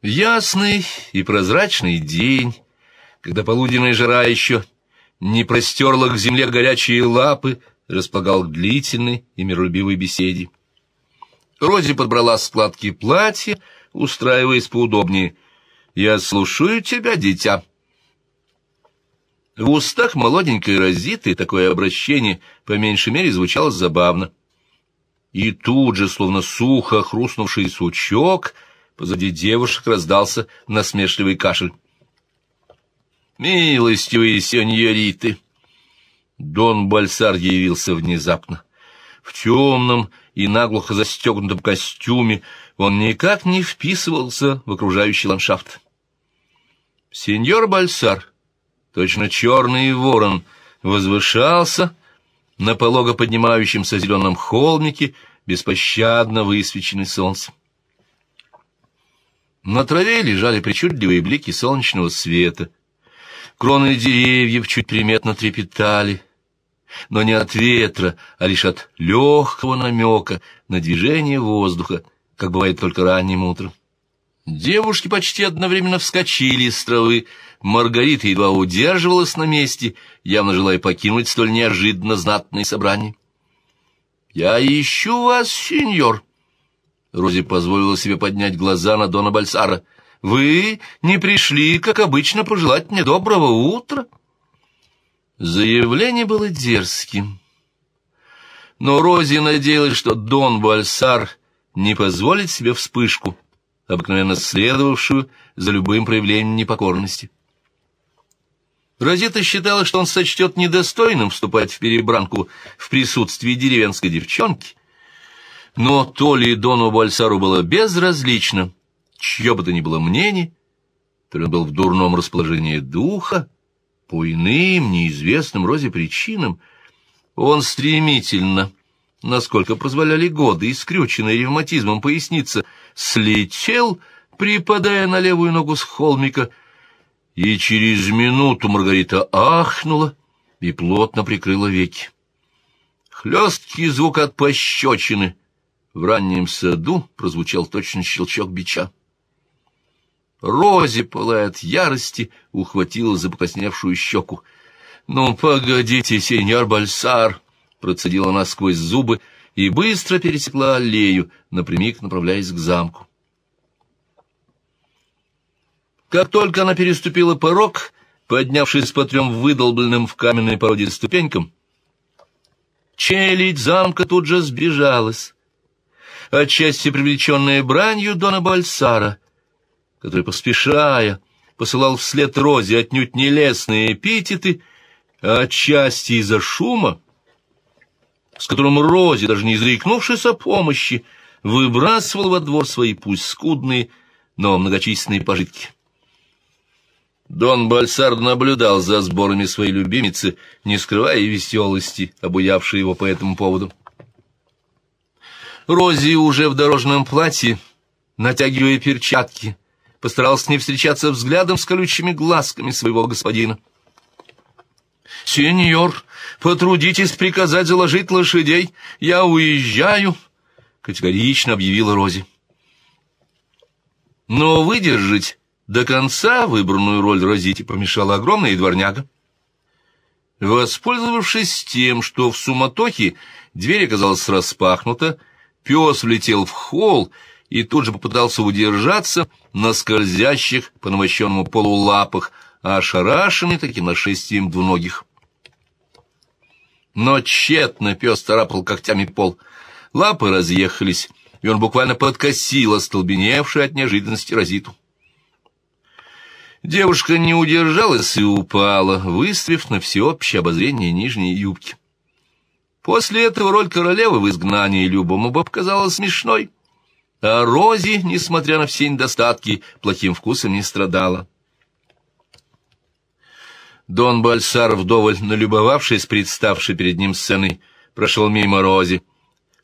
Ясный и прозрачный день, когда полуденная жара еще не простерла к земле горячие лапы, располагал к длительной и миролюбивой беседе. Рози подбрала складки платья, устраиваясь поудобнее. «Я слушаю тебя, дитя». В устах молоденькой Розиты такое обращение по меньшей мере звучало забавно. И тут же, словно сухо хрустнувший сучок, позади девушек раздался насмешливый кашель. «Милостивые сеньориты!» Дон Бальсар явился внезапно. В темном и наглухо застегнутом костюме он никак не вписывался в окружающий ландшафт. Сеньор Бальсар точно черный ворон, возвышался на полого поднимающемся зеленом холмике, беспощадно высвеченный солнцем. На траве лежали причудливые блики солнечного света. Кроны деревьев чуть приметно трепетали, но не от ветра, а лишь от легкого намека на движение воздуха, как бывает только ранним утром. Девушки почти одновременно вскочили с травы, Маргарита едва удерживалась на месте, явно желая покинуть столь неожиданно знатное собрание. «Я ищу вас, сеньор!» Рози позволила себе поднять глаза на Дона Бальсара. «Вы не пришли, как обычно, пожелать мне доброго утра?» Заявление было дерзким. Но Рози надеялась, что Дон Бальсар не позволит себе вспышку, обыкновенно следовавшую за любым проявлением непокорности. Розета считала, что он сочтет недостойным вступать в перебранку в присутствии деревенской девчонки, но то ли Дону Бальсару было безразлично, чье бы то ни было мнение, то ли он был в дурном расположении духа, по иным, неизвестным Розе причинам, он стремительно, насколько позволяли годы, и скрюченный ревматизмом поясница, слетел, припадая на левую ногу с холмика, и через минуту Маргарита ахнула и плотно прикрыла веки. Хлесткий звук от пощечины в раннем саду прозвучал точно щелчок бича. Рози, пылая от ярости, ухватила за покрасневшую щеку. «Ну, погодите, сеньор Бальсар!» — процедила она сквозь зубы и быстро пересекла аллею, напрямик направляясь к замку. Как только она переступила порог, поднявшись по трем выдолбленным в каменной породе ступенькам, челядь замка тут же сбежалась, отчасти привлеченная бранью Дона Бальсара, который, поспешая, посылал вслед Розе отнюдь нелестные эпитеты, а отчасти из-за шума, с которым Рози, даже не изрекнувшись о помощи, выбрасывал во двор свои пусть скудные, но многочисленные пожитки. Дон Бальсард наблюдал за сборами своей любимицы, не скрывая веселости, обуявшей его по этому поводу. Рози уже в дорожном платье, натягивая перчатки, постарался не встречаться взглядом с колючими глазками своего господина. «Сеньор, потрудитесь приказать заложить лошадей, я уезжаю», — категорично объявила Рози. Но выдержать до конца выбранную роль Розити помешала огромная дворняга. Воспользовавшись тем, что в суматохе дверь оказалась распахнута, пес влетел в холл и тут же попытался удержаться на скользящих по навощенному полу лапах, а ошарашенный таким нашествием двуногих. Но тщетно пес царапал когтями пол. Лапы разъехались, и он буквально подкосил остолбеневшую от неожиданности Розиту. Девушка не удержалась и упала, выставив на всеобщее обозрение нижние юбки. После этого роль королевы в изгнании любому бы показалась смешной, а Рози, несмотря на все недостатки, плохим вкусом не страдала. Дон Бальсар, вдоволь налюбовавшись представшей перед ним сценой, прошел мимо Рози.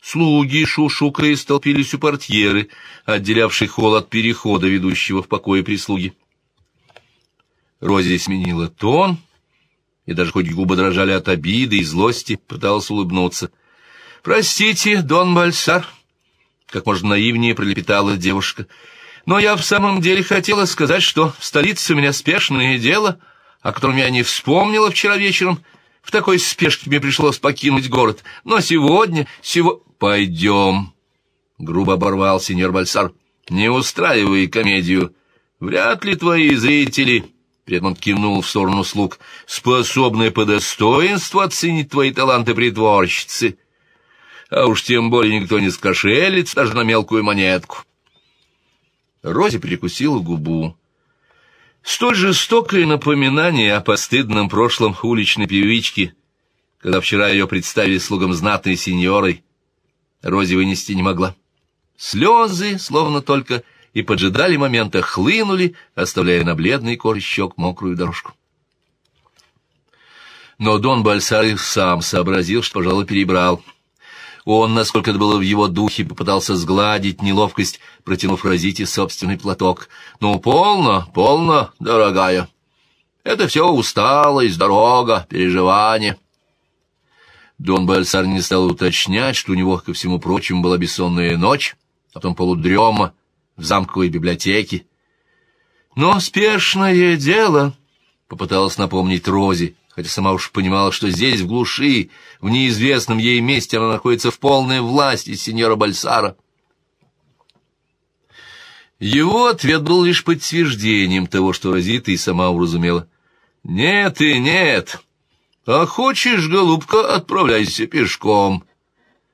Слуги шушукой столпились у портьеры, отделявшей холл от перехода, ведущего в покое прислуги. Рози сменила тон, и даже хоть губы дрожали от обиды и злости, пыталась улыбнуться. «Простите, Дон Бальсар», — как можно наивнее пролепетала девушка, Но я в самом деле хотела сказать, что в столице у меня спешное дело, о котором я не вспомнила вчера вечером. В такой спешке мне пришлось покинуть город. Но сегодня, сего... Пойдем, — грубо оборвал сеньор Бальсар. Не устраивай комедию. Вряд ли твои зрители, — этом кивнул в сторону слуг, — способны по достоинству оценить твои таланты притворщицы. А уж тем более никто не скошелится даже на мелкую монетку. Рози прикусила губу. Столь жестокое напоминание о постыдном прошлом уличной певички, когда вчера ее представили слугам знатной сеньорой, Рози вынести не могла. Слезы, словно только и поджидали момента, хлынули, оставляя на бледный коже щек мокрую дорожку. Но Дон Бальсарий сам сообразил, что, пожалуй, перебрал — он, насколько это было в его духе, попытался сгладить неловкость, протянув Розите собственный платок. «Ну, полно, полно, дорогая. Это все усталость, дорога, переживание». Дон Бальсар не стал уточнять, что у него, ко всему прочему, была бессонная ночь, а потом полудрема в замковой библиотеке. «Но спешное дело», — попыталась напомнить Рози, хотя сама уж понимала, что здесь, в глуши, в неизвестном ей месте, она находится в полной власти сеньора Бальсара. Его ответ был лишь подтверждением того, что Розита и сама уразумела. «Нет и нет. А хочешь, голубка, отправляйся пешком.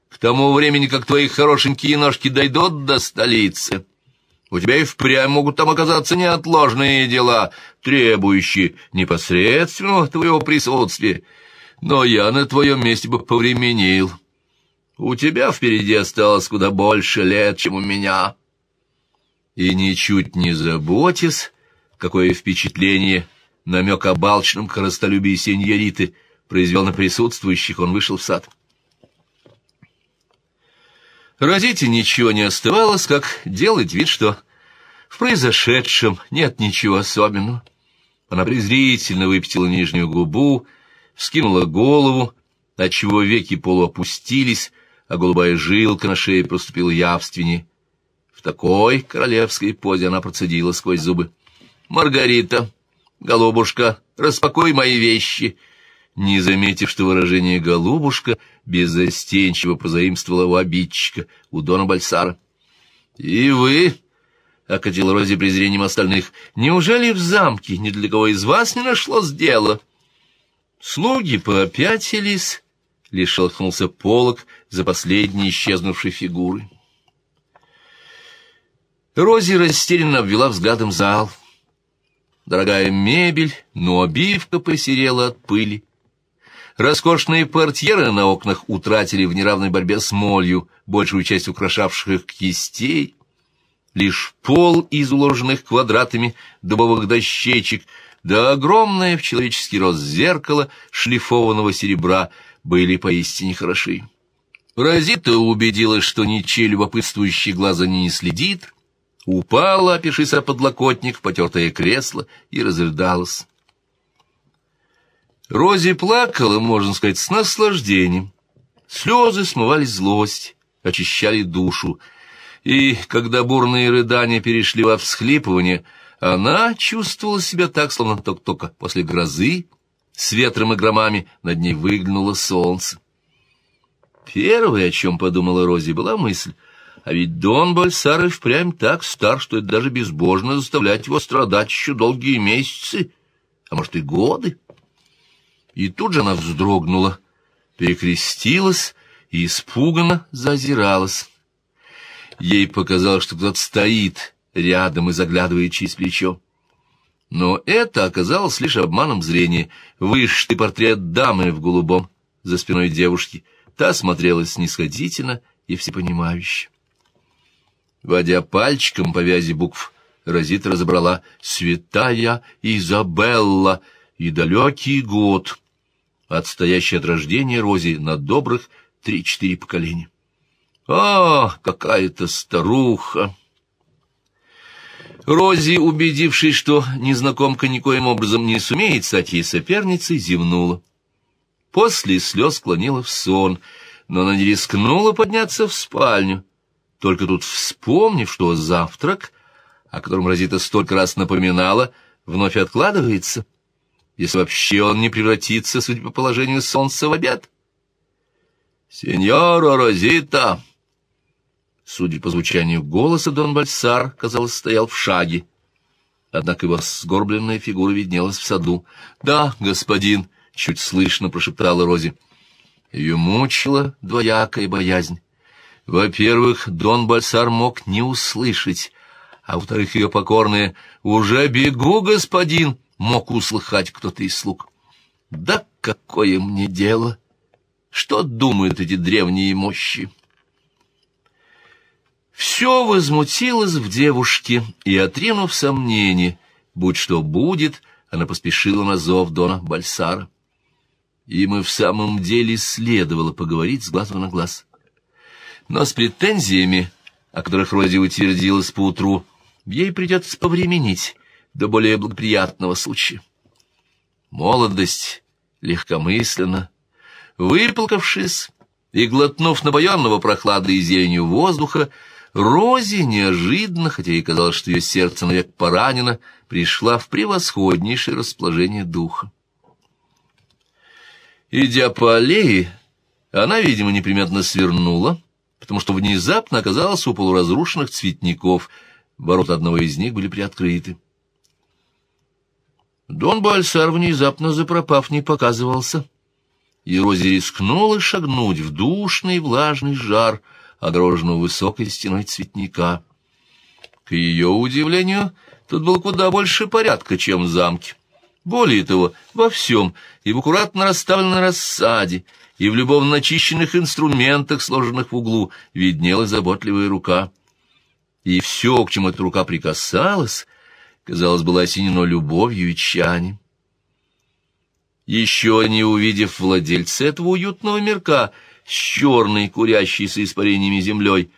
К тому времени, как твои хорошенькие ножки дойдут до столицы». У тебя и впрямь могут там оказаться неотложные дела, требующие непосредственного твоего присутствия. Но я на твоем месте бы повременил. У тебя впереди осталось куда больше лет, чем у меня. И ничуть не заботясь, какое впечатление намек о балчном коростолюбии сеньориты произвел на присутствующих, он вышел в сад. Розите ничего не оставалось, как делать вид, что в произошедшем нет ничего особенного. Она презрительно выпятила нижнюю губу, вскинула голову, отчего веки полуопустились, а голубая жилка на шее проступила явственнее. В такой королевской позе она процедила сквозь зубы. «Маргарита, голубушка, распакуй мои вещи!» Не заметив, что выражение «голубушка» беззастенчиво позаимствовала у обидчика, у Дона Бальсара. «И вы...» — окатил Рози презрением остальных. «Неужели в замке ни для кого из вас не нашлось дела?» Слуги попятились, лишь шелохнулся полог за последней исчезнувшей фигурой. Рози растерянно обвела взглядом зал. Дорогая мебель, но обивка посерела от пыли. Роскошные портьеры на окнах утратили в неравной борьбе с молью большую часть украшавших их кистей. Лишь пол из уложенных квадратами дубовых дощечек, да огромное в человеческий рост зеркало шлифованного серебра были поистине хороши. Розита убедилась, что ничей любопытствующий глаза не следит, упала, опишись о подлокотник, в потертое кресло и разрыдалась. Рози плакала, можно сказать, с наслаждением. Слезы смывали злость, очищали душу. И когда бурные рыдания перешли во всхлипывание, она чувствовала себя так, словно только-только после грозы, с ветром и громами над ней выглянуло солнце. Первое, о чем подумала Рози, была мысль, а ведь Дон Бальсар и впрямь так стар, что это даже безбожно заставлять его страдать еще долгие месяцы, а может и годы. И тут же она вздрогнула, перекрестилась и испуганно зазиралась. Ей показалось, что кто-то стоит рядом и заглядывает через плечо. Но это оказалось лишь обманом зрения. Вышитый портрет дамы в голубом за спиной девушки. Та смотрелась снисходительно и всепонимающе. Водя пальчиком по вязи букв, Розита разобрала «Святая Изабелла» и далекий год, отстоящий от рождения Рози на добрых три-четыре поколения. А, какая-то старуха! Рози, убедившись, что незнакомка никоим образом не сумеет стать ей соперницей, зевнула. После слез склонила в сон, но она не рискнула подняться в спальню. Только тут, вспомнив, что завтрак о котором Розита столько раз напоминала, вновь откладывается, если вообще он не превратится, судя по положению солнца, в обед. «Сеньора Розита!» Судя по звучанию голоса, Дон Бальсар, казалось, стоял в шаге. Однако его сгорбленная фигура виднелась в саду. «Да, господин!» — чуть слышно прошептала Рози. Ее мучила двоякая боязнь. Во-первых, Дон Бальсар мог не услышать, а во-вторых, ее покорная «Уже бегу, господин!» Мог услыхать кто-то из слуг. «Да какое мне дело! Что думают эти древние мощи?» Все возмутилось в девушке, и, отринув сомнение, будь что будет, она поспешила на зов Дона Бальсара. Им и в самом деле следовало поговорить с глазу на глаз. Но с претензиями, о которых Рози утвердилась поутру, ей придется повременить до более благоприятного случая. Молодость легкомысленно, выплакавшись и глотнув набоенного прохладой и зеленью воздуха, Рози неожиданно, хотя и казалось, что ее сердце навек поранено, пришла в превосходнейшее расположение духа. Идя по аллее, она, видимо, неприметно свернула, потому что внезапно оказалась у полуразрушенных цветников. Ворота одного из них были приоткрыты. Дон Бальсар, внезапно запропав, не показывался, и Рози рискнула шагнуть в душный влажный жар — огороженного высокой стеной цветника. К ее удивлению, тут было куда больше порядка, чем в замке. Более того, во всем, и в аккуратно расставленной рассаде, и в любовно начищенных инструментах, сложенных в углу, виднелась заботливая рука. И все, к чему эта рука прикасалась, казалось, было осенено любовью и тщанием. Еще не увидев владельца этого уютного мирка, с черной, курящейся испарениями землей,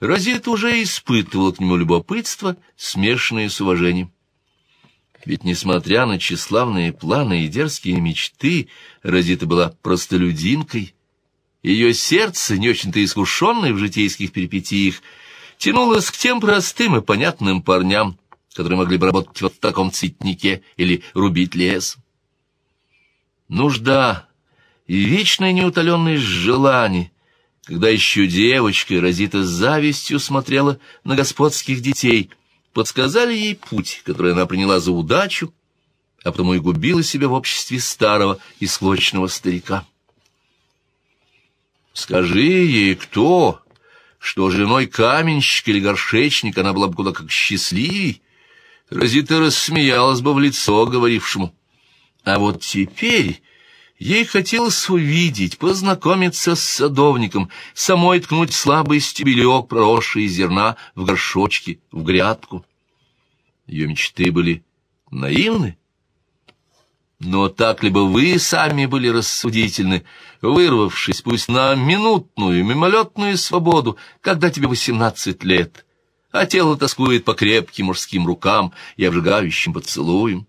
Розита уже испытывала к нему любопытство, смешанное с уважением. Ведь, несмотря на тщеславные планы и дерзкие мечты, Розита была простолюдинкой. Ее сердце, не очень-то искушенное в житейских перипетиях, тянулось к тем простым и понятным парням, которые могли бы работать вот в таком цветнике или рубить лес. Нужда и вечное неутоленное желание, когда еще девочкой Розита с завистью смотрела на господских детей, подсказали ей путь, который она приняла за удачу, а потому и губила себя в обществе старого и склочного старика. Скажи ей, кто, что женой каменщика или горшечника она была бы куда как счастливей, Розита рассмеялась бы в лицо говорившему. А вот теперь Ей хотелось увидеть, познакомиться с садовником, самой ткнуть слабый стебелек, проросший зерна, в горшочки, в грядку. Ее мечты были наивны. Но так либо вы сами были рассудительны, вырвавшись пусть на минутную, мимолетную свободу, когда тебе восемнадцать лет, а тело тоскует по крепким мужским рукам и обжигающим поцелуям,